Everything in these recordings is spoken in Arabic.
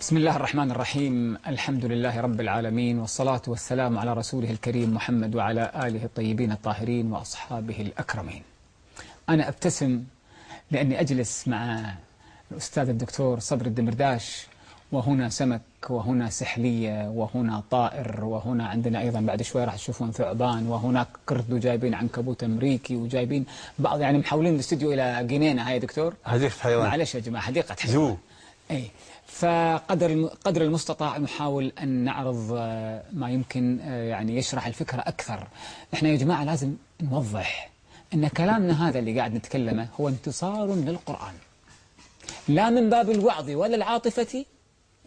بسم الله الرحمن الرحيم الحمد لله رب العالمين والصلاة والسلام على رسوله الكريم محمد وعلى آله الطيبين الطاهرين وأصحابه الأكرمين أنا أبتسم لأني أجلس مع الأستاذ الدكتور صبر الدمرداش وهنا سمك وهنا سحلية وهنا طائر وهنا عندنا أيضا بعد شوي راح تشوفون ثعبان وهناك قرد وجايبين عنكبوت أمريكي وجايبين بعض يعني محولين الاستوديو إلى جنينة هاي دكتور حديقة حيوان معلش يا جماعة حديقة حيوان زو أي فقدر قدر المستطاع نحاول أن نعرض آه، ما يمكن آه، يعني يشرح الفكرة أكثر. إحنا يا جماعة لازم نوضح أن كلامنا هذا اللي قاعد نتكلمه هو انتصار للقرآن. لا من باب الوعظ ولا العاطفة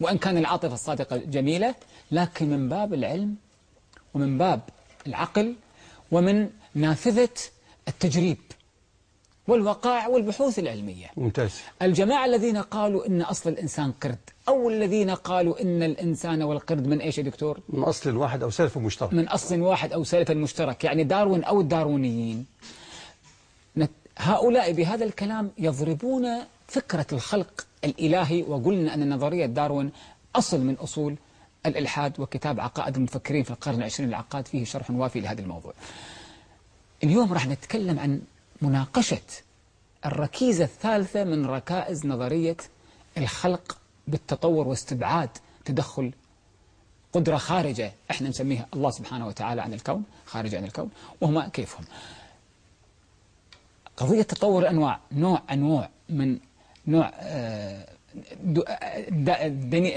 وأن كان العاطفة الصادقة جميلة لكن من باب العلم ومن باب العقل ومن نافذة التجريب. والوقائع والبحوث العلمية. ممتاز. الجماعة الذين قالوا إن أصل الإنسان قرد أو الذين قالوا إن الإنسان والقرد من إيش يا دكتور؟ من أصل واحد أو سلف مشترك. من أصل واحد أو سلف مشترك يعني داروين أو الداروينيين. نت- هؤلاء بهذا الكلام يضربون فكرة الخلق الإلهي وقلنا أن نظرية داروين أصل من أصول الإلحاد وكتاب عقائد المفكرين في القرن العشرين العقاد فيه شرح وافي لهذا الموضوع. اليوم راح نتكلم عن مناقشة الركيزة الثالثة من ركائز نظرية الخلق بالتطور واستبعاد تدخل قدرة خارجة إحنا نسميها الله سبحانه وتعالى عن الكون خارج عن الكون وهما كيفهم قضية تطور الأنواع نوع أنواع من نوع آه، آه،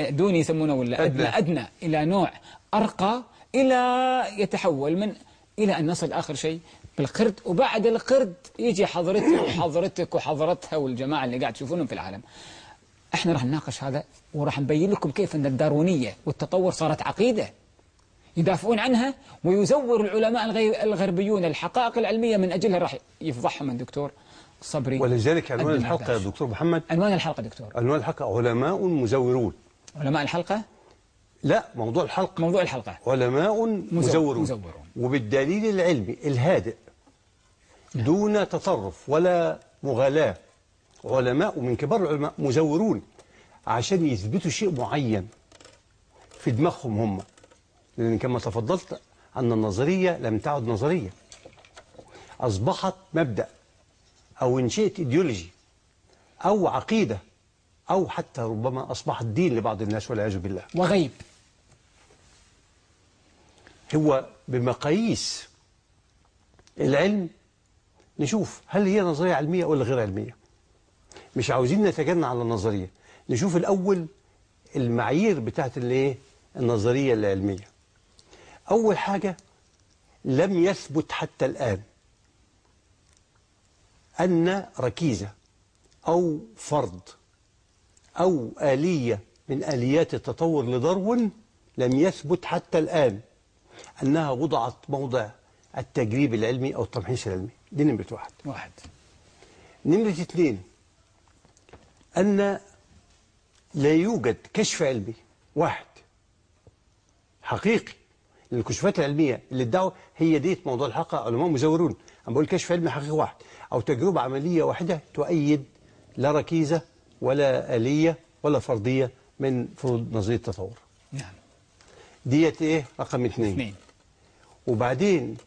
دوني يسمونه ولا أدنى, أدنى. أدنى إلى نوع أرقى إلى يتحول من إلى أن نصل آخر شيء بالقرد وبعد القرد يجي حضرتك وحضرتك وحضرتها والجماعة اللي قاعد تشوفونهم في العالم. إحنا راح نناقش هذا وراح نبين لكم كيف إن الداروينيه والتطور صارت عقيدة يدافعون عنها ويزور العلماء الغربيون الحقائق العلمية من أجلها. راح يفضحهم الدكتور صبري. ولذلك عنوان. الحلقة يا دكتور محمد. عنوان الحلقة دكتور. عنوان الحلقة علماء مزورون. علماء الحلقة؟ لا موضوع الحلقة. موضوع الحلقة. علماء مزورون. مزورون. وبالدليل العلمي الهادئ دون تطرف ولا مغالاة. علماء من كبار العلماء مزورون عشان يثبتوا شيء معين في دماغهم هم. لأن كما تفضلت أن النظرية لم تعد نظرية. أصبحت مبدأ أو إن شئت إيديولوجي أو عقيدة أو حتى ربما أصبحت دين لبعض الناس والعياذ بالله. وغيب. هو بمقاييس العلم نشوف هل هي نظرية علمية ولا غير علمية. مش عاوزين نتجنى على النظرية. نشوف الأول المعايير بتاعت الايه؟ النظرية العلمية. أول حاجة لم يثبت حتى الآن أن ركيزة أو فرض أو آلية من آليات التطور لداروين لم يثبت حتى الآن أنها وضعت موضع التجريب العلمي أو التمحيص العلمي. دي نمرة واحد. واحد. نمرة اثنين أن لا يوجد كشف علمي. واحد. حقيقي. الكشوفات العلمية اللي ادعوا هي ديت موضوع الحلقة علماء مزورون. أنا بقول كشف علمي حقيقي واحد. أو تجربة عملية واحدة تؤيد لا ركيزة ولا آلية ولا فرضية من فروض نظرية التطور. نعم. ديت إيه؟ رقم اثنين. اثنين. وبعدين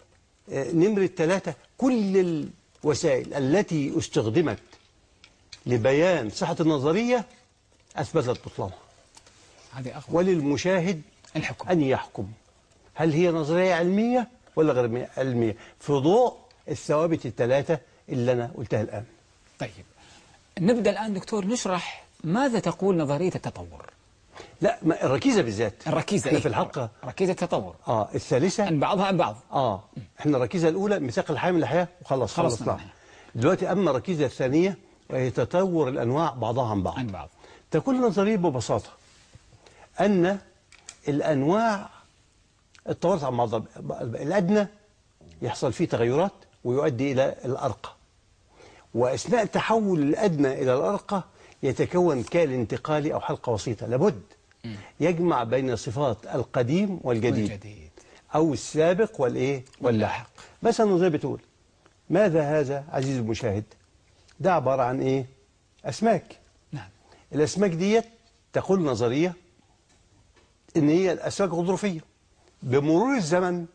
نمرة ثلاثة كل الوسائل التي استخدمت لبيان صحة النظرية أثبتت بطلانها وللمشاهد الحكم. أن يحكم. هل هي نظرية علمية ولا غير علمية؟ في ضوء الثوابت الثلاثة اللي أنا قلتها الآن. طيب. نبدأ الآن دكتور نشرح ماذا تقول نظرية التطور. لا الركيزة بالذات. الركيزة إحنا إيه؟ في الحلقة. ركيزة التطور آه الثالثة. عن بعضها عن بعض. آه إحنا الركيزة الأولى ميثاق الحياة من الحياة وخلص خلصنا خلصنا منها. دلوقتي أما الركيزة الثانية وهي تطور الأنواع بعضها عن بعض. عن بعض. تقول النظريه ببساطة أن الأنواع اتطورت عن بعضها. الأدنى يحصل فيه تغيرات ويؤدي إلى الأرقى. وأثناء تحول الأدنى إلى الأرقى يتكون كائن انتقالي أو حلقة وسيطه لابد يجمع بين صفات القديم والجديد. والجديد. أو السابق والإيه؟ واللاحق. مثلا زي بتقول ماذا هذا عزيزي المشاهد؟ ده عبارة عن إيه؟ أسماك. نعم. الأسماك ديت تقول نظرية إن هي الأسماك غضروفية. بمرور الزمن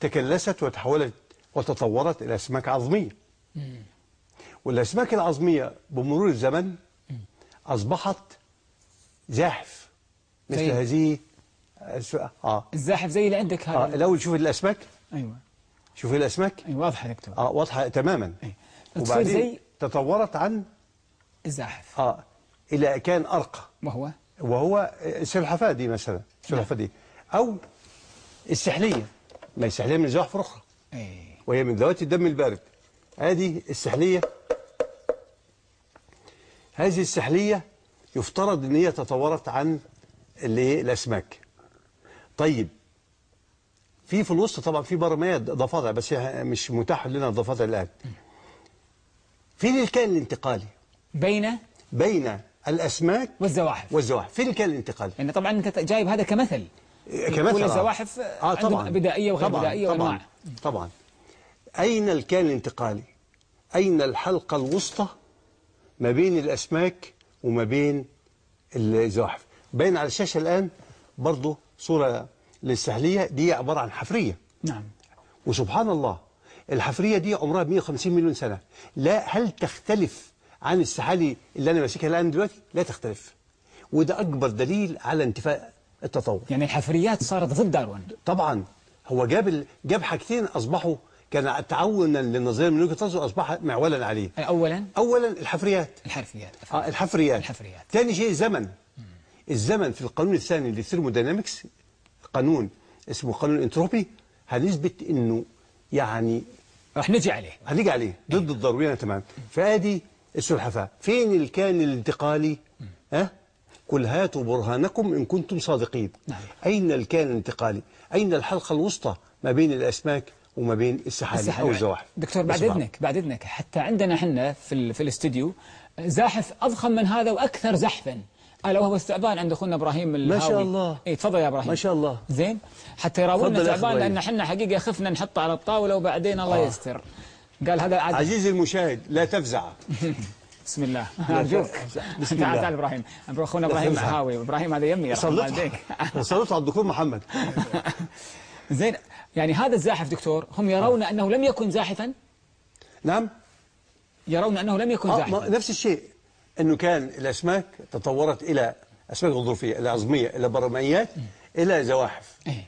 تكلست وتحولت وتطورت إلى أسماك عظمية. والأسماك العظمية بمرور الزمن أصبحت زاحف مثل زي- هذه آه. الزاحف زي اللي عندك آه. هذا الأول شوف الأسماك. أيوه. شوف الأسماك. أيوه واضحة دكتور. آه واضحة تماما. أي. تصير وبعدين زي- تطورت عن الزاحف. آه إلى كان أرقى وهو؟ وهو السلحفاة دي مثلا. السلحفاة دي. أو السحلية. ما هي السحلية من زواحف أخرى اي وهي من ذوات الدم البارد. هذه السحلية. هذه السحلية يفترض إن هي تطورت عن اللي هي الأسماك طيب في في الوسط طبعا في برميات ضفادع بس مش متاح لنا الضفادع الآن. فين الكائن الانتقالي بين؟ بين الأسماك والزواحف. والزواحف. فين الكائن الانتقالي يعني طبعا أنت جايب هذا كمثل. كمثل كل آه. الزواحف آه طبعا. بدائية وغير طبعا بدائية طبعا وأنواع. طبعا أين الكائن الانتقالي أين الحلقة الوسطى ما بين الأسماك وما بين الزواحف؟ باين على الشاشة الآن برضو صورة للسحلية دي عبارة عن حفرية. نعم. وسبحان الله الحفرية دي عمرها 150 مليون سنة. لا هل تختلف عن السحالي اللي أنا ماسكها الآن دلوقتي؟ لا تختلف. وده أكبر دليل على انتفاء التطور. يعني الحفريات صارت ضد داروين. طبعا هو جاب. جاب حاجتين أصبحوا كان تعاونا للنظريه من وجهة نظره أصبح معولا عليه. اولا؟ اولا الحفريات. آه الحفريات. الحفريات. ثاني شيء الزمن الزمن في القانون الثاني لل thermodynamics قانون اسمه قانون الانتروبي هنثبت إنه يعني راح نجي عليه. هنيجي عليه ضد الضرورية تمام. فادي السلحفاة. فين الكائن الانتقالي؟ ها قل هاتوا برهانكم إن كنتم صادقين. نعم. أين الكائن الانتقالي؟ أين الحلقة الوسطى ما بين الأسماك وما بين السحالي. أو الزواحف؟ دكتور بعد اسمع. اذنك بعد اذنك حتى عندنا إحنا في في الاستديو زاحف أضخم من هذا وأكثر زحفا. ألا وهو الثعبان عند أخونا إبراهيم الهاوي شاء الله. اي تفضل يا إبراهيم. ما شاء الله. زين. حتى يراونا إبراهيم. لأن إحنا حقيقة خفنا نحطه على الطاولة وبعدين الله آه. يستر. قال هذا عاد عزيزي المشاهد لا تفزع. بسم الله. ارجوك بسم تعال الله. تعال إبراهيم. أخونا إبراهيم تفزع. هاوي إبراهيم هذا يمي. يرحم والديك على الدكتور محمد. زين. يعني هذا الزاحف دكتور هم يرون أنه لم يكن زاحفا؟ نعم. يرون أنه لم يكن آه زاحفا. ما- نفس الشيء. إنه كان الأسماك تطورت إلى أسماك غضروفية إلى عظمية إلى برميات إلى زواحف. إيه.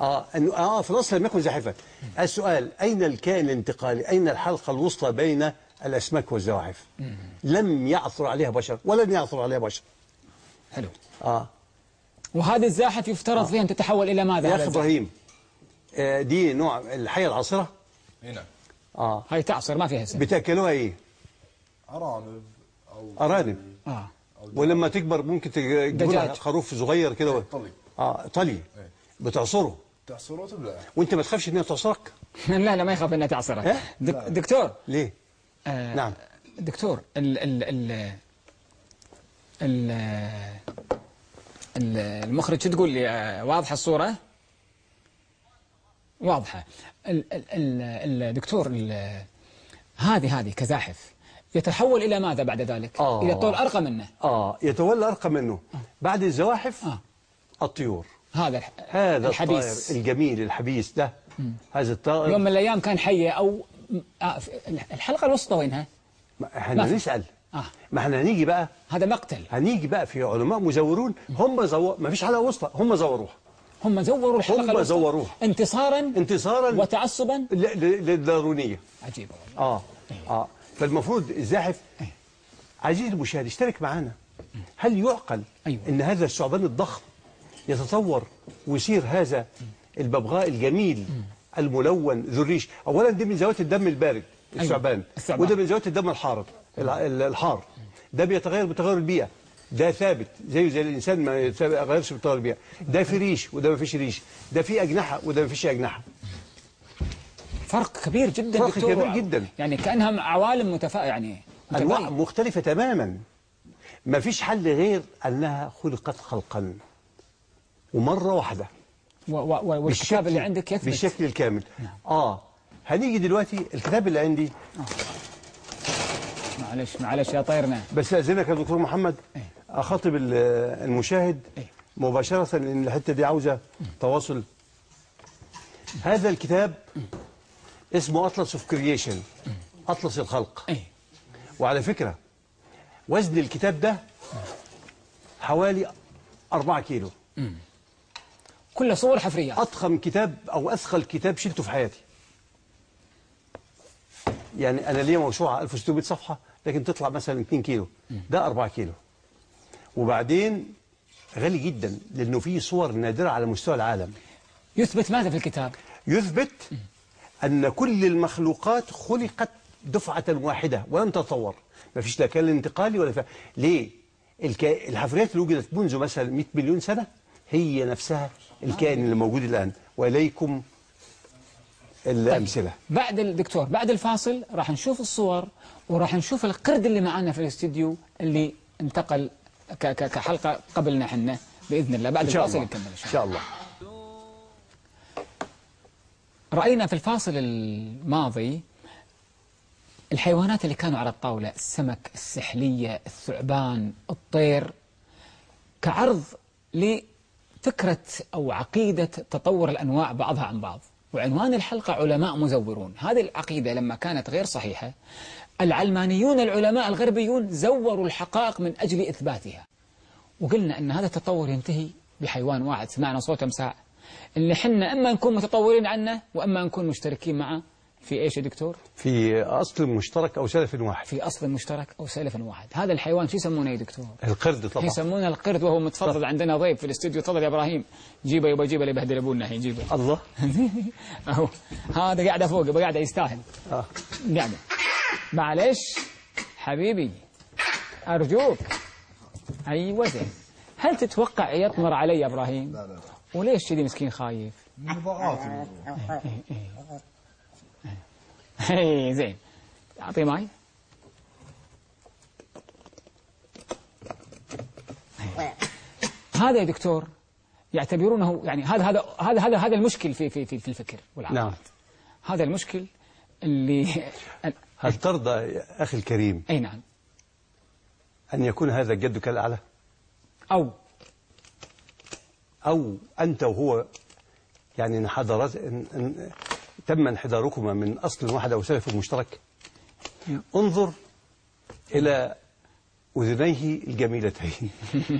آه إنه آه في الاصل لم يكن زاحفا. السؤال أين الكائن الانتقالي؟ أين الحلقة الوسطى بين الأسماك والزواحف؟ لم يعثر عليها بشر ولن يعثر عليها بشر. حلو. آه. وهذه الزاحف يفترض فيها أن تتحول إلى ماذا؟ يا الزاحف؟ إبراهيم آه دي نوع الحيه العاصره هنا. آه. هاي تعصر ما فيها سن بتاكلوها إيه؟ أرانب. أرانب. آه. ولما تكبر ممكن تجيب. خروف صغير كده. طلي. آه طلي. إيه. بتعصره. تعصره تبلع وأنت ما تخافش إنها تعصرك؟ لا لا ما يخاف إنها تعصرك. إيه؟ دك دكتور. ليه؟ آه نعم. دكتور ال ال ال ال ال- المخرج شو تقول لي؟ آه، واضحة الصورة؟ واضحة. ال ال ال الدكتور ال- هذه هذه كزاحف. يتحول إلى ماذا بعد ذلك؟ آه. إلى طول أرقى منه. آه يتولى أرقى منه. بعد الزواحف آه. الطيور. هذا هذا الحبيس. الطائر الجميل الحبيس ده. هذا الطائر. يوم من الأيام كان حية أو آه الحلقة الوسطى وينها؟ إحنا في. نسأل. آه. ما إحنا هنيجي بقى. هذا مقتل. هنيجي بقى في علماء مزورون. هم زو... ما فيش حلقة وسطى. هم زوروها. هم زوروا الحلقة هم زوروها. انتصارا انتصارا وتعصبا؟ ل... ل... للدارونيه عجيب والله. آه. آه. فالمفروض الزاحف عزيزي المشاهد اشترك معانا. هل يعقل أيوة. إن هذا الثعبان الضخم يتطور ويصير هذا الببغاء الجميل الملون ذو الريش؟ اولا دي من ذوات الدم البارد الثعبان. الثعبان. وده من ذوات الدم الحار الحار. ده بيتغير بتغير البيئة. ده ثابت زيه زي الإنسان ما يتغيرش بتغير البيئة. ده في ريش وده ما فيش ريش. ده في أجنحة وده ما فيش أجنحة. فرق كبير جدا فرق دكتور كبير جدا. يعني كانها عوالم متفا يعني أنواع متباينة. مختلفة تماما. ما فيش حل غير أنها خلقت خلقا. ومرة واحدة. و- و- والكتاب اللي عندك يثبت. بالشكل الكامل. آه. هنيجي دلوقتي الكتاب اللي عندي. معلش معلش يا طيرنا بس اذنك يا دكتور محمد. إيه. أخاطب ال- المشاهد. إيه. مباشرة لأن الحتة دي عاوزة تواصل. هذا الكتاب اسمه Atlas of Creation أطلس الخلق. إيه. وعلى فكرة وزن الكتاب ده حوالي 4 كيلو. كل صور حفريات أضخم كتاب أو اثقل كتاب شلته في حياتي. يعني أنا ليا موسوعه 1600 صفحة لكن تطلع مثلا 2 كيلو. ده 4 كيلو. وبعدين غالي جدا لأنه فيه صور نادرة على مستوى العالم. يثبت ماذا في الكتاب؟ يثبت أن كل المخلوقات خلقت دفعة واحدة ولم تتطور ما فيش لا كان انتقالي ولا ف... ليه؟ الك... الحفريات اللي وجدت منذ مثلا 100 مليون سنة هي نفسها الكائن اللي موجود الآن. واليكم الأمثلة. بعد الدكتور بعد الفاصل راح نشوف الصور وراح نشوف القرد اللي معنا في الاستديو اللي انتقل ك ك كحلقة قبلنا حنا بإذن الله. بعد الفاصل نكمل إن شاء الله. رأينا في الفاصل الماضي الحيوانات اللي كانوا على الطاولة السمك السحلية الثعبان الطير كعرض لفكرة أو عقيدة تطور الأنواع بعضها عن بعض. وعنوان الحلقة علماء مزورون. هذه العقيدة لما كانت غير صحيحة العلمانيون العلماء الغربيون زوروا الحقائق من أجل إثباتها. وقلنا أن هذا التطور ينتهي بحيوان واحد سمعنا صوته مساع اللي حنا إما نكون متطورين عنه وإما نكون مشتركين معه. في إيش يا دكتور؟ في أصل مشترك أو سلف واحد. في أصل مشترك أو سلف واحد. هذا الحيوان شو يسمونه يا دكتور؟ القرد طبعا. يسمونه القرد وهو متفضل عندنا ضيف في الاستوديو. تفضل يا إبراهيم. جيبه يبغى جيبه اللي يبهدل أبونا الحين جيبه. الله. أهو. هذا قاعدة فوق يبغى قاعدة يستاهل. آه. قاعدة معلش. حبيبي. أرجوك. أيوة زين. هل تتوقع يطمر علي يا إبراهيم؟ لا لا. وليش كذي مسكين خايف؟ من مضاعات الموضوع. هي زين. أعطيه ماي. هذا يا دكتور يعتبرونه يعني هذا هذا هذا هذا هذا المشكل في في في في الفكر والعقل. نعم. هذا المشكل اللي هل ترضى يا أخي الكريم أي نعم. أن يكون هذا جدك الأعلى؟ أو أو أنت وهو يعني انحدرت إن إن تم انحداركما من أصل واحد أو سلف مشترك. انظر إلى أذنيه الجميلتين.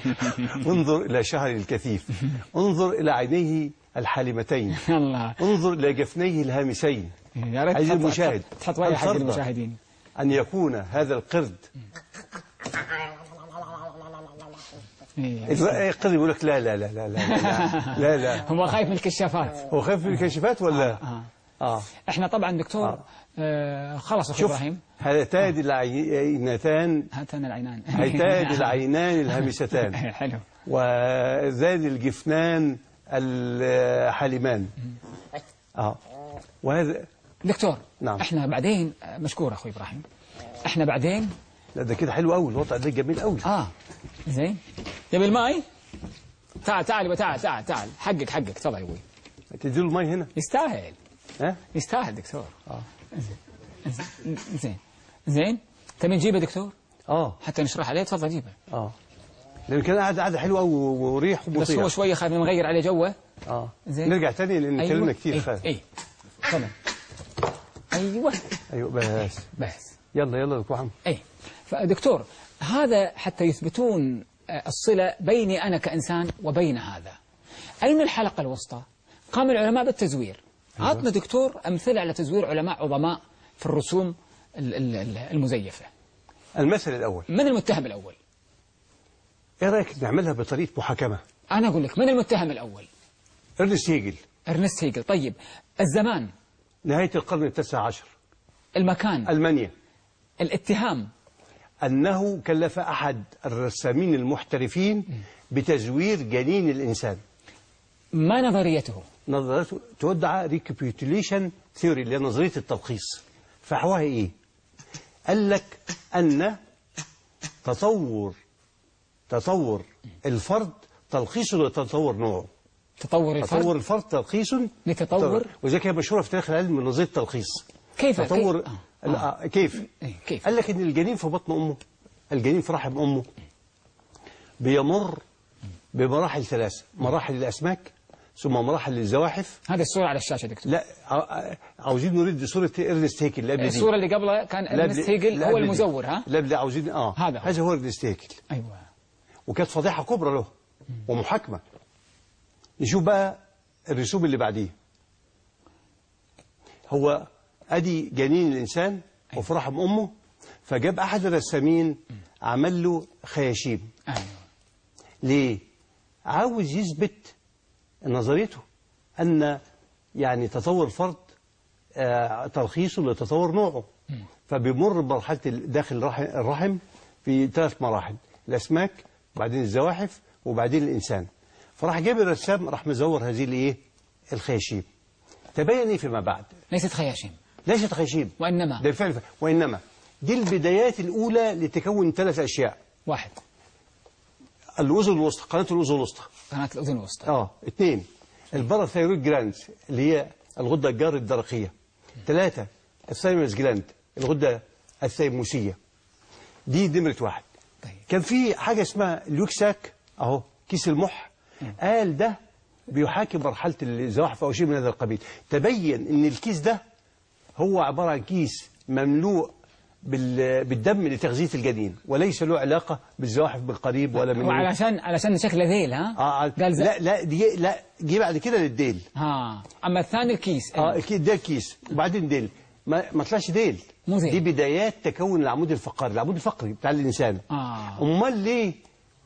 انظر إلى شعره الكثيف. انظر إلى عينيه الحالمتين. انظر إلى جفنيه الهامسين يا ريت تحط- المشاهد تحط هل حق المشاهدين. أن يكون هذا القرد. إيه. القرد يقول لك لا لا لا لا لا لا لا. هو خايف من الكشافات. هو خايف من الكشفات ولا؟ آه. آه. إحنا طبعا دكتور آه. آه خلص أخوي شوف إبراهيم. هاتان العينتان. هاتان العينان. هاتان العينان الهامستان حلو. وذان الجفنان الحالمان آه. وهذا دكتور نعم. إحنا بعدين آه، مشكور أخوي إبراهيم. إحنا بعدين لا ده كده حلو قوي الوضع ده جميل قوي آه. زين؟ تبي الماي؟ تعال تعال يبا تعال تعال تعال. حقك حقك. تفضل يا أبوي. تديله المي هنا؟ يستاهل. ها؟ يستاهل دكتور. آه. زين زين زين. تبي نجيبه دكتور؟ آه. حتى نشرح عليه. تفضل جيبه. آه. لأن كان قاعدة قاعدة حلوة قوي وريح بس هو شوية خايف نغير عليه جوه. آه. زين. نرجع تاني لأن اتكلمنا كتير اي خالد اي تفضل. أيوه. أيوه بس. بس. يلا يلا دكتور محمد اي فدكتور هذا حتى يثبتون آه، الصلة بيني أنا كإنسان وبين هذا. أين الحلقة الوسطى؟ قام العلماء بالتزوير. عطنا دكتور أمثلة على تزوير علماء عظماء في الرسوم ال- ال- ال- المزيفة. المثل الأول. من المتهم الأول؟ إيه رأيك نعملها بطريقة محاكمة؟ أنا أقول لك من المتهم الأول؟ إرنست هيجل. أرنست هيجل. طيب الزمان. نهاية القرن التاسع عشر. المكان. ألمانيا. الاتهام. أنه كلف أحد الرسامين المحترفين بتزوير جنين الإنسان. ما نظريته؟ نظريته تدعى recapitulation theory اللي هي نظرية التلخيص. فحواها إيه؟ قال لك أن تطور تطور الفرد تلخيص لتطور نوعه. تطور الفرد؟ تطور الفرد تلخيص. لتطور؟ وذلك هي مشهورة في تاريخ العلم نظرية التلخيص. كيف؟ تطور كيف؟ آه. آه. كيف؟ إيه، كيف؟ قال لك إن الجنين في بطن أمه الجنين في رحم أمه. بيمر بمراحل ثلاثة مراحل الأسماك ثم مراحل الزواحف. هذه الصورة على الشاشة دكتور. لا عاوزين نريد صورة إرنست هيكل اللي قبل دي. الصورة اللي قبلها كان هيجل لا هو. المزور ها؟ لا لا عاوزين آه. هذا هو. هذا هو إرنست هيكل. أيوه. وكانت فضيحة كبرى له ومحاكمة. نشوف بقى الرسوم اللي بعديه. هو ادي جنين الانسان وفي رحم امه فجاب احد الرسامين عمل له خياشيم. أيوه. ليه؟ عاوز يثبت نظريته ان يعني تطور الفرد آه، تلخيصه لتطور نوعه. فبيمر بمرحلة ال- داخل الرحم- الرحم في ثلاث مراحل الاسماك وبعدين الزواحف وبعدين الإنسان. فراح جاب الرسام راح مزور هذه الإيه؟ الخياشيم. تبين إيه فيما بعد؟ ليست خياشيم. ليست خياشيم وإنما. ده بالفعل وإنما. دي البدايات الأولى لتكون ثلاث أشياء. واحد. الأذن الوسطى قناة الأذن الوسطى. قناة الأذن الوسطى. آه اثنين. ال parathyroid gland اللي هي الغدة الجار الدرقية. ثلاثة ال thymus gland الغدة الثيموسية. دي نمره واحد. طيب. كان في حاجة اسمها ال yolk sac أهو كيس المح. قال ده بيحاكي مرحلة الزواحف أو شيء من هذا القبيل. تبين إن الكيس ده هو عبارة عن كيس مملوء بال- بالدم لتغذية الجنين وليس له علاقة بالزواحف بالقريب ولا من وعلشان علشان شكله ذيل ها؟ آه قال زي- لا لا دي لا جه بعد كده للديل. ها أما الثاني الكيس آه الكيس ده الكيس وبعدين ديل. ما, ما طلعش ديل. مو ديل. دي بدايات تكون العمود الفقري العمود الفقري بتاع الإنسان. آه. أمال ليه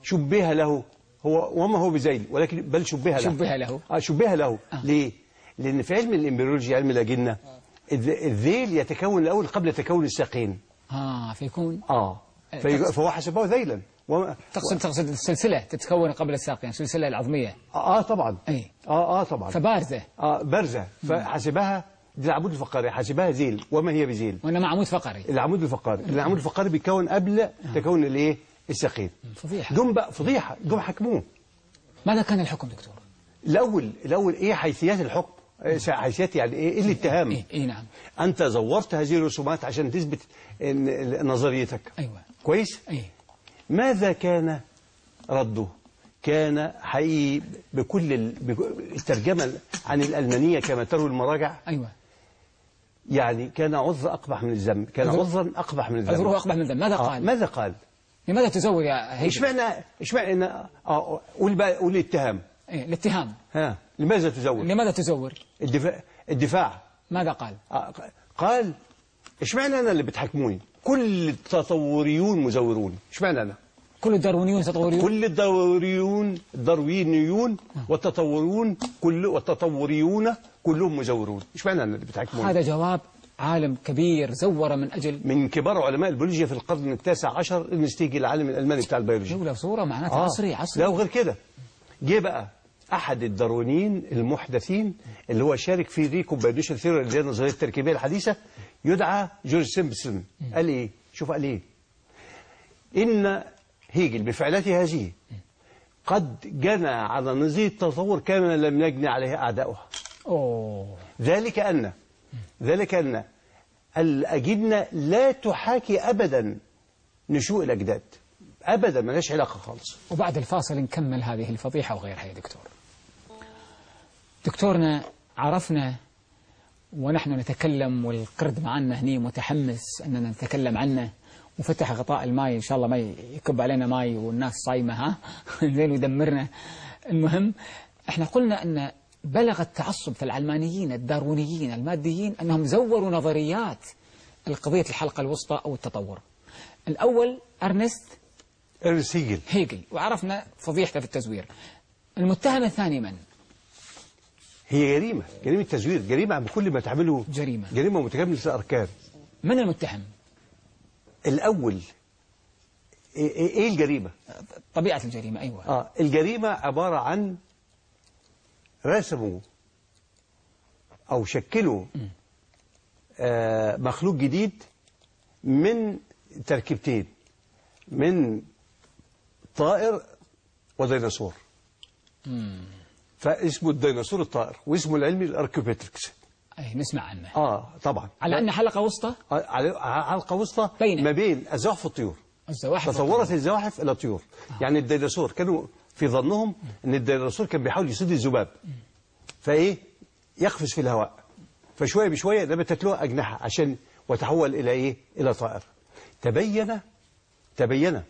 شبه له؟ هو وما هو بذيل ولكن بل شبه له. شبه له. آه شبه له. ليه؟ لأن في علم الإمبريولوجيا علم الأجنة الذ- الذيل يتكون الأول قبل تكون الساقين ها فيكون. آه. في- فهو حسبه ذيلا. وما- تقصد تقصد السلسلة تتكون قبل الساقين السلسلة العظمية. آه طبعا. أي. آه آه طبعا. فبارزة. آه بارزة. فحسبها دي العمود الفقري حسبها زيل وما هي بزيل وإنما عمود فقري. العمود الفقري. العمود الفقري بيتكون قبل تكون الإيه؟ الساقين فضيحة. جم بقى فضيحة. جم حكموه. ماذا كان الحكم دكتور؟ الأول الأول إيه حيثيات الحكم؟ إيه حيثيات يعني إيه إيه الاتهام؟ إيه, إيه نعم. أنت زورت هذه الرسومات عشان تثبت نظريتك. أيوة. كويس؟ إيه. ماذا كان رده؟ كان حقيقي بكل ال- بك- الترجمة عن الألمانية كما تروي المراجع؟ أيوة. يعني كان عذر أقبح من الذنب كان عذر- عذرا أقبح من الذنب. عذره أقبح من ذنب ماذا آه، قال؟ ماذا قال؟ لماذا تزور يا هيثم؟ اشمعنى اشمعنى إن- آه قول بقى قول الاتهام إيه الاتهام. ها لماذا تزور لماذا تزور؟ الدفاع الدفاع. ماذا قال؟ آه، قال اشمعنى أنا اللي بتحاكموني كل التطوريون مزورون. اشمعنى أنا؟ كل الداروينيون تطوريون؟ كل الداروينيون الداروينيون والتطورون كل والتطوريون كلهم مزورون. اشمعنى أنا اللي بتحاكموني هذا جواب عالم كبير زور من أجل من كبار علماء البيولوجيا في القرن التاسع عشر ارنست هيجل العالم الألماني بتاع البيولوجيا. جولة صورة معناتها عصري عصري. لا وغير كده. جه بقى أحد الداروينيين المحدثين اللي هو شارك في recombination theory اللي هي النظريه التركيبية الحديثة يدعى جورج سيمبسون. قال إيه؟ شوف قال إيه؟ إن هيجل بفعلته هذه قد جنى على نظريه التطور كما لم يجني عليه أعداؤها. أوه. ذلك أن ذلك أن الأجنة لا تحاكي ابدا نشوء الأجداد. ابدا ملهاش علاقة خالص. وبعد الفاصل نكمل هذه الفضيحة وغيرها يا دكتور. دكتورنا عرفنا ونحن نتكلم والقرد معنا هني متحمس أننا نتكلم عنه وفتح غطاء الماء إن شاء الله ما يكب علينا ماء والناس صايمة ها؟ زين ويدمرنا المهم إحنا قلنا أن بلغ التعصب في العلمانيين الداروينيين الماديين أنهم زوروا نظريات القضية الحلقة الوسطى أو التطور. الأول أرنست أرنست هيجل. هيجل وعرفنا فضيحته في التزوير. المتهم الثاني من؟ هي جريمة جريمة تزوير جريمة بكل ما تعمله جريمة. جريمة متكاملة الأركان من المتهم؟ الأول إيه, إيه إيه الجريمة؟ طبيعة الجريمة أيوة آه الجريمة عبارة عن رسموا أو شكلوا آه مخلوق جديد من تركيبتين من طائر وديناصور فاسمه الديناصور الطائر واسمه العلمي الأركيوبيتريكس. أي نسمع عنه. آه طبعا. على أن حلقة وسطى؟ على على حلقة وسطى بين. ما بين الزواحف والطيور. الزواحف تصورت الزواحف إلى طيور. يعني الديناصور كانوا في ظنهم إن الديناصور كان بيحاول يصيد الذباب. فإيه؟ يقفز في الهواء. فشوية بشوية نبتت له أجنحة عشان وتحول إلى إيه؟ إلى طائر. تبين تبين.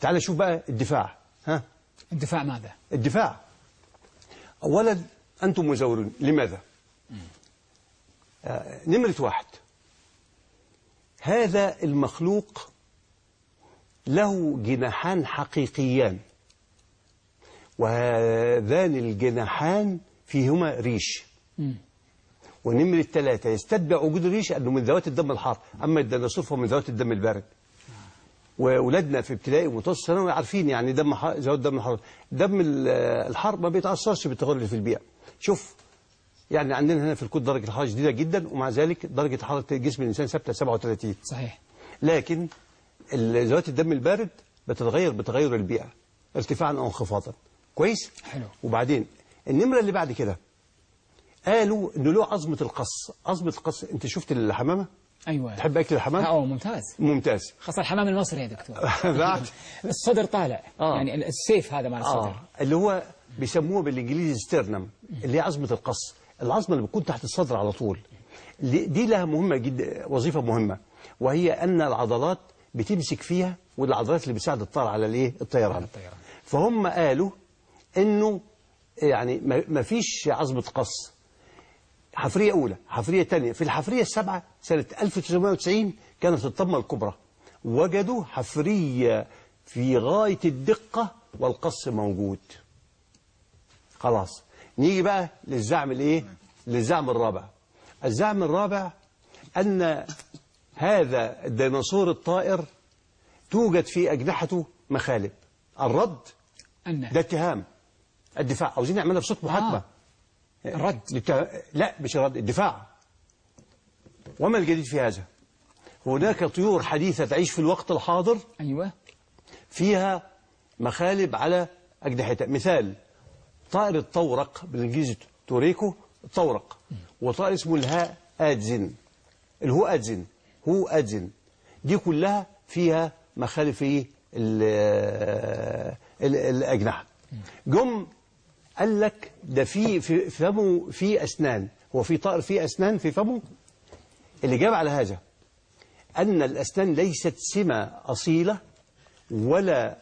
تعال شوف بقى الدفاع. ها؟ الدفاع ماذا؟ الدفاع. اولا أنتم مزورون. لماذا؟ آه نمرة واحد. هذا المخلوق له جناحان حقيقيان وهذان الجناحان فيهما ريش. ونمرة ثلاثة يستتبع وجود الريش أنه من ذوات الدم الحار. أما الديناصور فهو من ذوات الدم البارد. وأولادنا في ابتدائي ومتوسط ثانوي عارفين يعني دم ذوات الدم الحار دم ال- الحار ما بيتأثرش بالتغير اللي في البيئة شوف يعني عندنا هنا في الكود درجة الحرارة شديدة جدا ومع ذلك درجة حرارة جسم الإنسان ثابتة 37 صحيح لكن ذوات الدم البارد بتتغير بتغير البيئة ارتفاعا أو انخفاضا كويس؟ حلو. وبعدين النمرة اللي بعد كده قالوا إنه له عظمة القص عظمة القص أنت شفت الحمامة؟ أيوة. تحب أكل الحمام؟ أو ممتاز. ممتاز. خاصة الحمام المصري يا دكتور. بعد الصدر طالع. آه. يعني السيف هذا مع الصدر. آه. اللي هو بيسموه بالإنجليزي ستيرنم اللي هي عظمة القص. العظمة اللي بتكون تحت الصدر على طول. دي لها مهمة جدا وظيفة مهمة. وهي أن العضلات بتمسك فيها والعضلات اللي بتساعد الطائر على الإيه؟ الطيران. الطيران. فهم قالوا إنه يعني ما ما فيش عظمة قص. حفرية أولى حفرية ثانية في الحفرية السابعة سنة 1990 كانت الطمة الكبرى. وجدوا حفرية في غاية الدقة والقص موجود. خلاص. نيجي بقى للزعم الإيه؟ للزعم الرابع. الزعم الرابع أن هذا الديناصور الطائر توجد في أجنحته مخالب. الرد؟ ده اتهام. الدفاع. عاوزين نعملها بصوت محاكمة. الرد الاتهام- لا مش الرد الدفاع. وما الجديد في هذا؟ هناك طيور حديثة تعيش في الوقت الحاضر أيوة. فيها مخالب على أجنحتها. مثال طائر الطورق بالإنجليزي توريكو الطورق. وطائر اسمه الهاء أدزن. الهو أدزن. هو أدزن. دي كلها فيها مخالب في ال- ال- الأجنحة. جم قال لك ده في في فمه في أسنان هو في طائر فيه أسنان في فمه؟ الإجابة على هذا أن الأسنان ليست سمة أصيلة ولا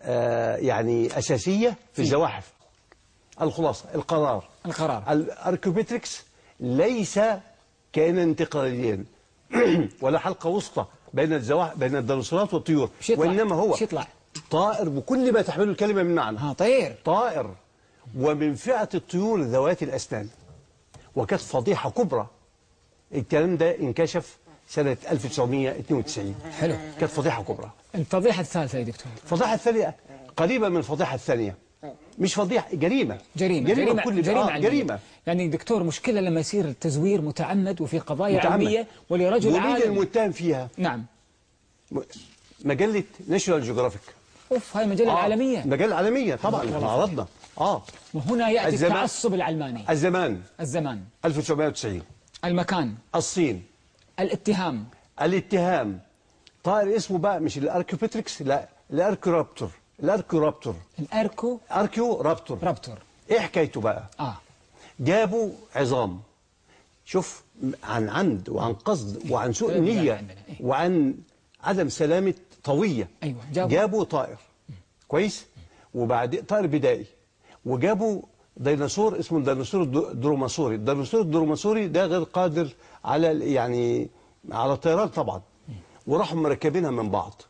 آه، يعني أساسية في الزواحف. الخلاصة القرار. القرار. الأركوبيتريكس ليس كائنا انتقاليا ولا حلقة وسطى بين الزواحف بين الديناصورات والطيور وإنما هو طائر بكل ما تحمله الكلمة من معنى. ها طير. طائر. ومن فئة الطيور ذوات الأسنان وكانت فضيحة كبرى. الكلام ده انكشف سنة 1992 حلو. كانت فضيحة كبرى. الفضيحة الثالثة يا دكتور. الفضيحة الثانية قريبة من الفضيحة الثانية. مش فضيحة جريمة. جريمة جريمة, جريمة, بكل جريمة, آه علمية. جريمة. يعني دكتور مشكلة لما يصير التزوير متعمد وفي قضايا متعمد. علمية ولرجل عالم. المتهم فيها؟ نعم. مجلة National Geographic أوف هاي المجلة العالمية مجلة عالمية طبعا عرضنا. آه. وهنا يأتي الزمان. التعصب العلماني. الزمان. الزمان. 1990 المكان. الصين. الاتهام. الاتهام. طائر اسمه بقى مش ال Archaeopteryx لا ال Archaeoraptor. ال Archaeoraptor. ال Archaeo Archaeo raptor. raptor إيه حكايته بقى؟ آه. جابوا عظام. شوف عن عمد وعن قصد وعن سوء يعني نية عندنا، إيه. وعن عدم سلامة طوية. أيوة، جابوا- جابوا طائر. كويس؟ وبعد طائر بدائي. وجابوا ديناصور اسمه الديناصور الدروماسوري الديناصور الدروماسوري ده غير قادر على يعني على الطيران طبعا. وراحوا مركبينها من بعض.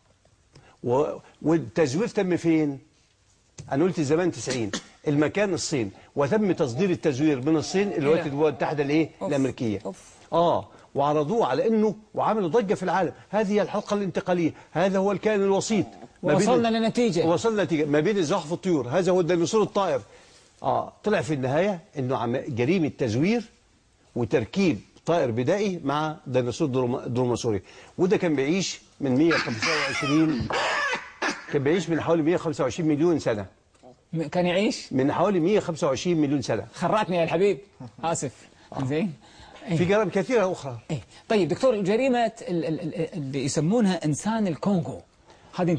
و... والتزوير تم فين؟ أنا قلت زمان 90 المكان الصين. وتم تصدير التزوير من الصين الولايات المتحده الإيه. الأمريكية. أوف. آه. وعرضوه على إنه وعملوا ضجة في العالم. هذه هي الحلقة الانتقالية. هذا هو الكائن الوسيط. ووصلنا لنتيجة. وصلنا نتيجة. ما بين الزواحف والطيور هذا هو الديناصور الطائر. آه طلع في النهاية إنه عم جريمة تزوير وتركيب طائر بدائي مع ديناصور دروما- دروماسوري. وده كان بيعيش من 125 كان بيعيش من حوالي 125 مليون سنة. م- كان يعيش؟ من حوالي 125 مليون سنة. خرعتني يا الحبيب. آسف. زين. إيه. في جرائم كثيرة أخرى. إيه. طيب دكتور جريمة ال- ال- ال- اللي يسمونها إنسان الكونغو. هذه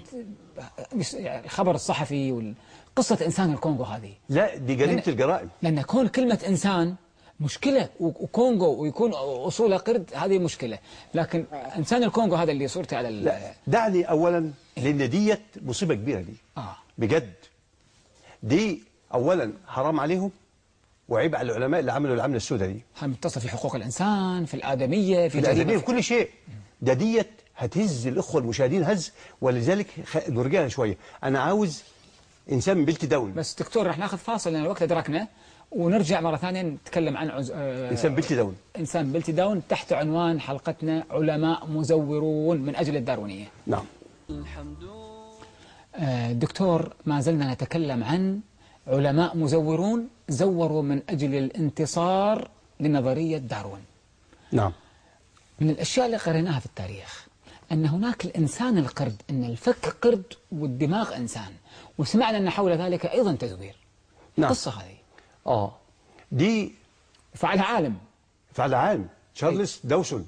انت- يعني الخبر الصحفي وقصة إنسان الكونغو هذه. لا دي جريمة الجرائم لأن كون كلمة إنسان مشكلة وكونغو ويكون أصوله قرد هذه مشكلة. لكن إنسان الكونغو هذا اللي صورتي على ال- لا دعني أولا لأن ديت مصيبة كبيرة دي. آه. بجد. دي أولا حرام عليهم وعيب على العلماء اللي عملوا العملة السوداء دي متصل في حقوق الإنسان في الآدمية في في جريمة. في كل شيء. ده ديت هتهز الإخوة المشاهدين هز ولذلك خ- نرجعها شوية. أنا عاوز إنسان من Piltdown. بس دكتور رح ناخذ فاصل لأن الوقت أدركنا ونرجع مرة ثانية نتكلم عن عز... آه، إنسان Piltdown. إنسان Piltdown تحت عنوان حلقتنا علماء مزورون من أجل الداروينية نعم. آه، دكتور ما زلنا نتكلم عن علماء مزورون زوروا من أجل الانتصار لنظرية داروين. نعم. من الأشياء اللي قريناها في التاريخ أن هناك الإنسان القرد أن الفك قرد والدماغ إنسان. وسمعنا أن حول ذلك أيضا تزوير. نعم. القصة هذه. آه. دي فعلها عالم. فعل عام تشارلز داوسون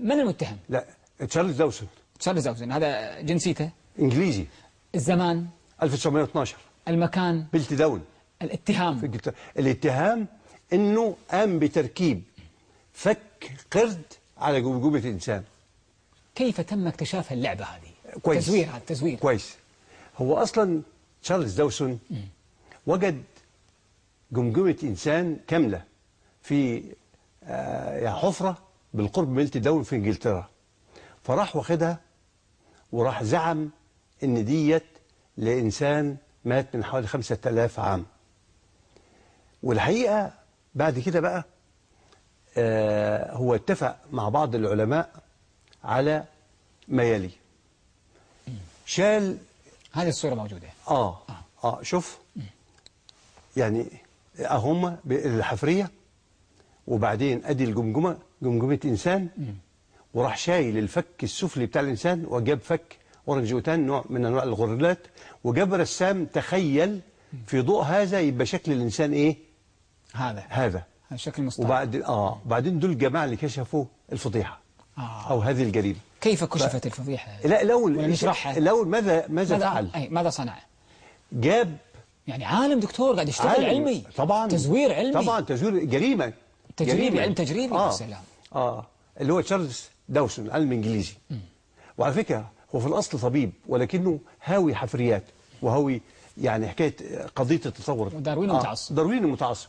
من المتهم؟ لا تشارلز داوسون تشارلز داوسن هذا جنسيته؟ إنجليزي. الزمان؟ 1912 المكان؟ بلت داون. الاتهام. الاتهام إنه قام بتركيب فك قرد على جمجمة انسان كيف تم اكتشاف اللعبة هذه؟ كويس. تزوير هذا تزوير. كويس. هو أصلا تشارلز داوسون وجد جمجمة إنسان كاملة في آه، حفرة بالقرب من داون في إنجلترا. فراح واخدها وراح زعم إن ديت لإنسان مات من حوالي خمسة آلاف عام. والحقيقة بعد كده بقى آه، هو اتفق مع بعض العلماء على ما يلي. شال هذه الصورة موجودة. آه. آه شوف. يعني هم الحفرية وبعدين أدي الجمجمة جمجمة إنسان وراح شايل الفك السفلي بتاع الإنسان وجاب فك اورنجوتان نوع من أنواع الغرلات وجاب رسام تخيل في ضوء هذا يبقى شكل الإنسان إيه؟ هذا. هذا. شكل مصطلح وبعدين آه بعدين دول الجماعة اللي كشفوا الفضيحة. آه. أو هذه الجريمه كيف كشفت الفضيحة؟ لا ولا نشرحها؟ الأول ماذا ماذا فعل؟ أي ماذا صنع؟ جاب يعني عالم دكتور قاعد يشتغل عالم. علمي. طبعا. تزوير علمي. طبعا تزوير جريمة. تجريبي، جريمة. علم تجريبي، يا سلام. آه. اللي هو تشارلز داوسون علم إنجليزي. وعلى فكرة هو في الأصل طبيب ولكنه هاوي حفريات وهاوي يعني حكاية قضية التطور. دارويني متعصب. دارويني متعصب.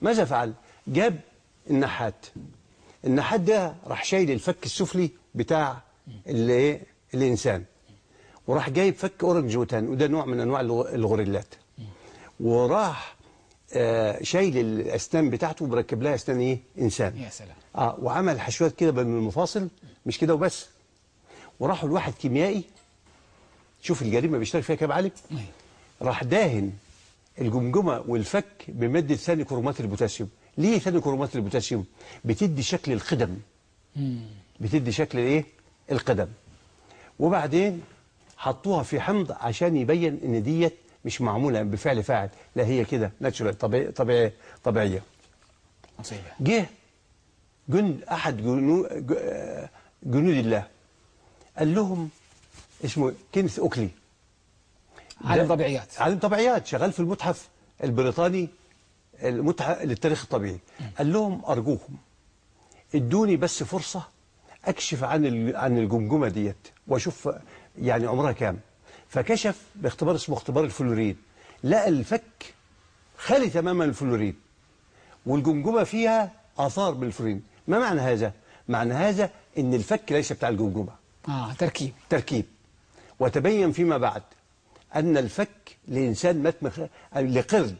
ماذا فعل؟ جاب النحات. النحات ده راح شايل الفك السفلي بتاع اللي إيه؟ الإنسان. وراح جايب فك اورنجوتان وده نوع من أنواع الغ- الغوريلات. وراح آه، شايل الأسنان بتاعته ومركب لها أسنان إيه؟ إنسان. يا سلام. آه وعمل حشوات كده بين المفاصل مش كده وبس. وراحوا لواحد كيميائي شوف الجريمة بيشتغل فيها كام عالم. أي. راح داهن الجمجمة والفك بمادة ثاني كرومات البوتاسيوم. ليه ثاني كرومات البوتاسيوم بتدي شكل القدم بتدي شكل الايه؟ القدم. وبعدين حطوها في حمض عشان يبين إن ديت مش معمولة بفعل فاعل لا هي كده natural طبيعي طبيعي طبيعية. مصيبة جه جند أحد جنو- ج- آه، جنود الله قال لهم اسمه كينث أوكلي. عالم طبيعيات. عالم طبيعيات شغال في المتحف البريطاني. المتحف للتاريخ الطبيعي. قال لهم أرجوكم إدوني بس فرصة أكشف عن عن الجمجمة ديت وأشوف يعني عمرها كام. فكشف باختبار اسمه اختبار الفلورين لقى الفك خالي تماما الفلورين والجمجمة فيها آثار بالفلورين ما معنى هذا؟ معنى هذا إن الفك ليس بتاع الجمجمة. آه تركيب. تركيب. وتبين فيما بعد أن الفك لإنسان مات من خ... لقرد.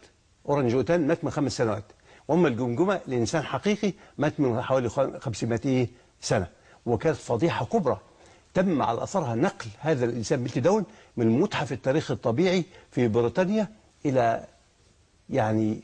أورنجوتان مات من خمس سنوات وأما الجمجمة لإنسان حقيقي مات من حوالي خ- 500 سنة. وكانت فضيحة كبرى تم على أثرها نقل هذا الإنسان بلت داون من متحف التاريخ الطبيعي في بريطانيا إلى يعني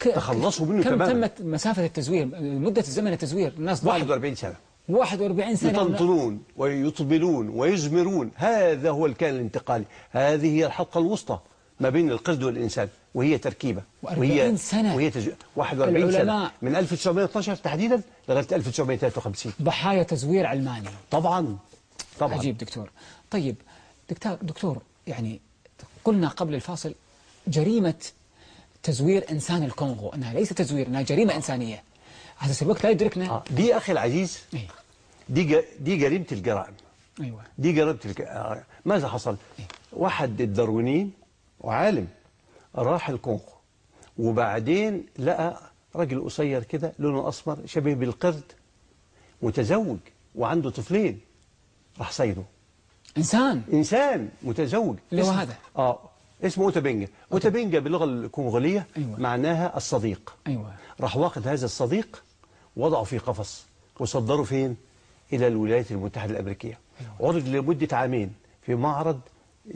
ك... تخلصوا منه كم تماماً. تمت مسافة التزوير؟ مدة الزمن التزوير الناس ضالوا 41 سنة. 41 سنة. يطنطنون ويطبلون ويزمرون. هذا هو الكائن الانتقالي. هذه هي الحلقة الوسطى. ما بين القرد والإنسان وهي تركيبة و40 وهي سنة. وهي تج... 41 سنة. من 1912 تحديدا لغاية 1953 ضحايا تزوير علماني طبعا طبعا عجيب دكتور طيب دكتور دكتور يعني قلنا قبل الفاصل جريمة تزوير إنسان الكونغو أنها ليست تزوير أنها جريمة إنسانية على أساس الوقت لا يدركنا آه. دي أخي العزيز أي. دي ج- دي جريمة الجرائم أيوة دي جريمة الج... آه. ماذا حصل؟ واحد الداروينيين وعالم. راح الكونغو وبعدين لقى راجل قصير كده لونه أسمر شبه بالقرد متزوج وعنده طفلين. راح صيده إنسان. إنسان متزوج. اللي هو اسمه- هذا. آه اسمه أوتابينجا. أوتابينجا باللغة الكونغولية أيوة. معناها الصديق. أيوة. راح واخد هذا الصديق وضعه في قفص وصدره فين؟ إلى الولايات المتحدة الأمريكية. عرض لمدة عامين في معرض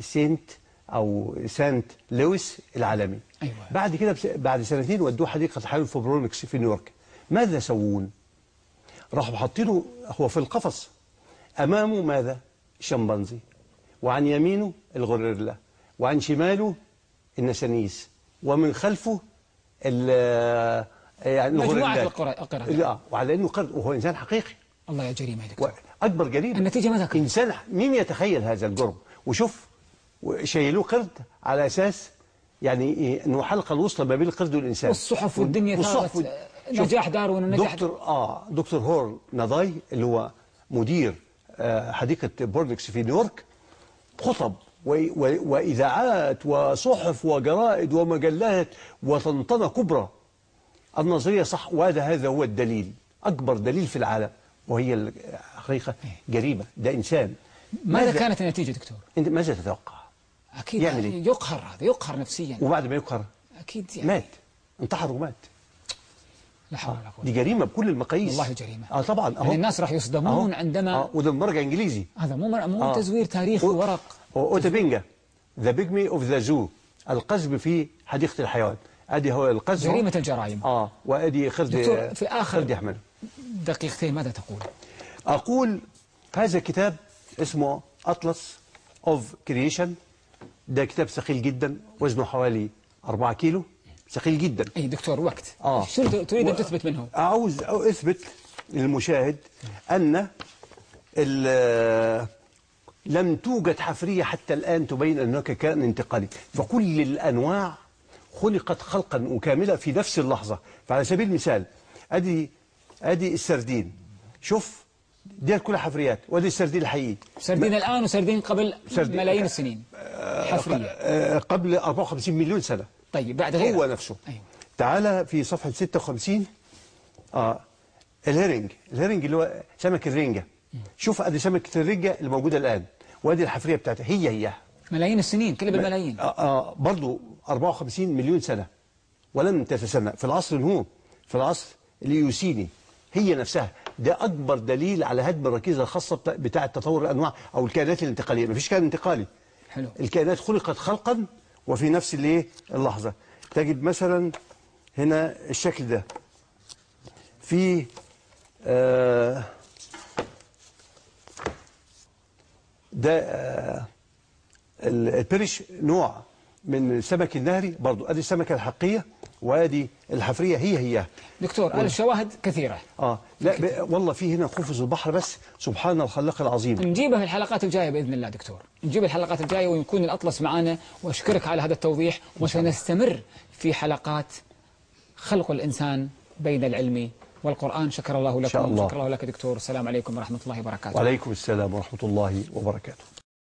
سينت أو سانت لويس العالمي. أيوة. بعد كده بس بعد سنتين ودوه حديقة الحيوان في برونكس في نيويورك. ماذا سوون؟ راحوا حاطينه هو في القفص. أمامه ماذا؟ شمبانزي. وعن يمينه الغوريلا. وعن شماله النسانيس. ومن خلفه ال يعني مجموعة الغوريلات. القرى-. لا وعلى إنه قرد وهو إنسان حقيقي. الله يا جريمة يا دكتور وأكبر جريمه النتيجة ماذا كانت؟ إنسان مين يتخيل هذا الجرم؟ وشوف شيلوه قرد على أساس يعني إيه؟ إنه حلقة الوسطى ما بين القرد والإنسان. والصحف والدنيا والصحف نجاح داروين ونجاح دكتور آه دكتور هورناداي اللي هو مدير آه حديقة برونكس في نيويورك خطب و- و- وإذاعات وصحف وجرائد ومجلات وطنطنة كبرى. النظرية صح وهذا هذا هو الدليل أكبر دليل في العالم وهي الحقيقة جريمة ده إنسان. ماذا كانت النتيجة دكتور؟ ماذا تتوقع. أكيد يعمل إيه؟ يقهر هذا يقهر نفسيا. وبعد ما يقهر؟ أكيد يعني. مات. انتحر ومات. لا حول ولا قوة. دي جريمة بكل المقاييس. والله جريمة. آه طبعا يعني الناس راح يصدمون أهو. عندما آه وده مرجع إنجليزي. هذا مو مو آه. تزوير تاريخي و- ورق. اوتابينجا The Pygmy of the Zoo القزم في حديقة الحيوان. أدي هو القزم جريمة الجرائم. آه وأدي قرد في آخر- قرد يحمل. دقيقتين ماذا تقول؟ أقول هذا كتاب اسمه Atlas of Creation ده كتاب ثقيل جدا وزنه حوالي 4 كيلو ثقيل جدا. أي دكتور وقت. آه. شو تريد أن تثبت منه؟ أو أثبت للمشاهد أن ال- لم توجد حفرية حتى الآن تبين ان هناك كائن انتقالي. فكل الأنواع خلقت خلقا وكاملة في نفس اللحظة. فعلى سبيل المثال ادي أدي السردين. شوف دي كلها حفريات وادي السردين الحقيقي سردين الآن وسردين قبل سردين- ملايين السنين. حفرية. آه، قبل 54 مليون سنة. طيب بعد غيره هو نفسه. أيوه. تعالى في صفحة 56 آه ال herring. ال herring اللي هو سمك الرنجة. شوف ادي سمكة الرنجة الموجودة الآن. وادي الحفرية بتاعتها هي هي. ملايين السنين كلها بالملايين آه آه برضو 54 مليون سنة. ولم تتسنى. في العصر الهو في العصر الإيوسيني هي نفسها. ده أكبر دليل على هدم الركيزة الخاصة بتاع- بتاعة تطور الأنواع أو الكائنات الانتقالية. مفيش كائن انتقالي. حلو. الكائنات خلقت خلقا وفي نفس الإيه؟ اللحظة. تجد مثلا هنا الشكل ده. في آه ده آه ال- البرش نوع من السمك النهري برضو أدي السمكة الحقية. وادي الحفرية هي هي. دكتور الشواهد كثيرة. آه لا ب... والله في هنا قفز البحر بس سبحان الخلاق العظيم. نجيبها في الحلقات الجاية بإذن الله دكتور. نجيب الحلقات الجاية ويكون الأطلس معنا وأشكرك على هذا التوضيح. وسنستمر في حلقات خلق الإنسان بين العلم والقرآن. شكر الله لكم. شاء الله. شكر الله لك دكتور. السلام عليكم ورحمة الله وبركاته. وعليكم السلام ورحمة الله وبركاته.